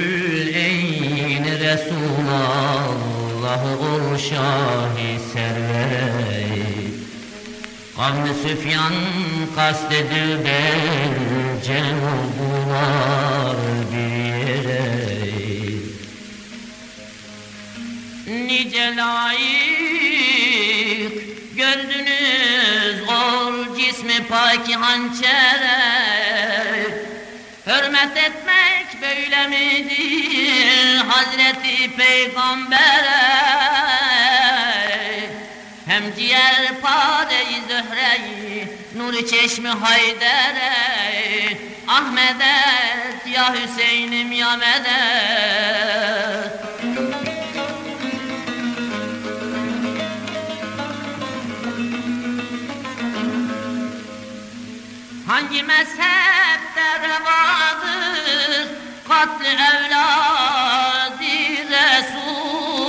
Bülbül-eyn Resulallah ol şahi servey. Kavmi Süfyan kastedil belcen oldular bir yere. Nice layık gördünüz or cismi paki hançere Hürmet etmek böyle midir Hazreti Peygamber'e? Hem ciğer pade-i zöhre-i Nur-i çeşmi Hayder'e? Ahmedet ya Hüseyin'im ya medet Hangi mezhepte revadır katli evladı Resul.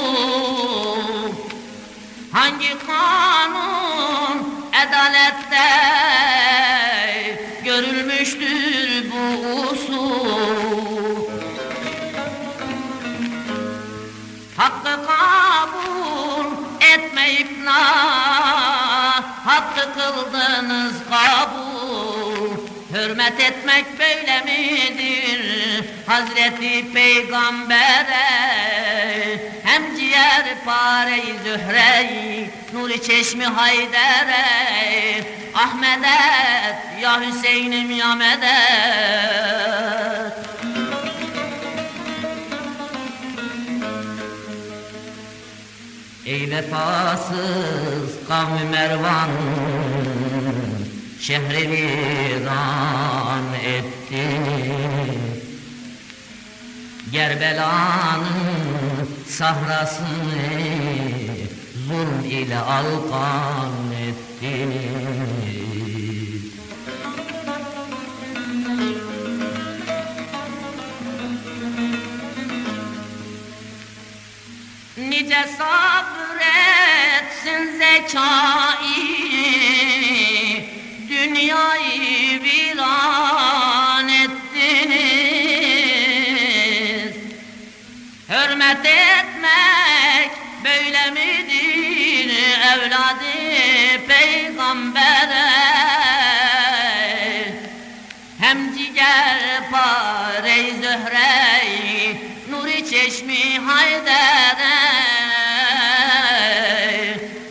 Hangi kanun adalette görülmüştür bu usul? Hakkı kabul etmeyip na Hakkı kıldınız kabul Hürmet etmek böyle midir? Hazreti Peygamber'e Hem ciğer pare-i zühre-i Nuri çeşmi Hayder'e Ahmedet ya Hüseyin'im ya medet Ey vefasız kavmi Mervan Şehri viran etti. Gerbela'nın sahrasını Zulm ile alkan etti. Nice sabretsin zekayı böyle midir evladı peygambere? Hem ciger pare-i zöhre-i Nuri çeşmi Hayder'e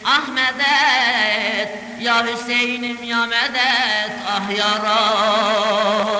Ahmedet ya Hüseyin'im ya medet ah ya Rab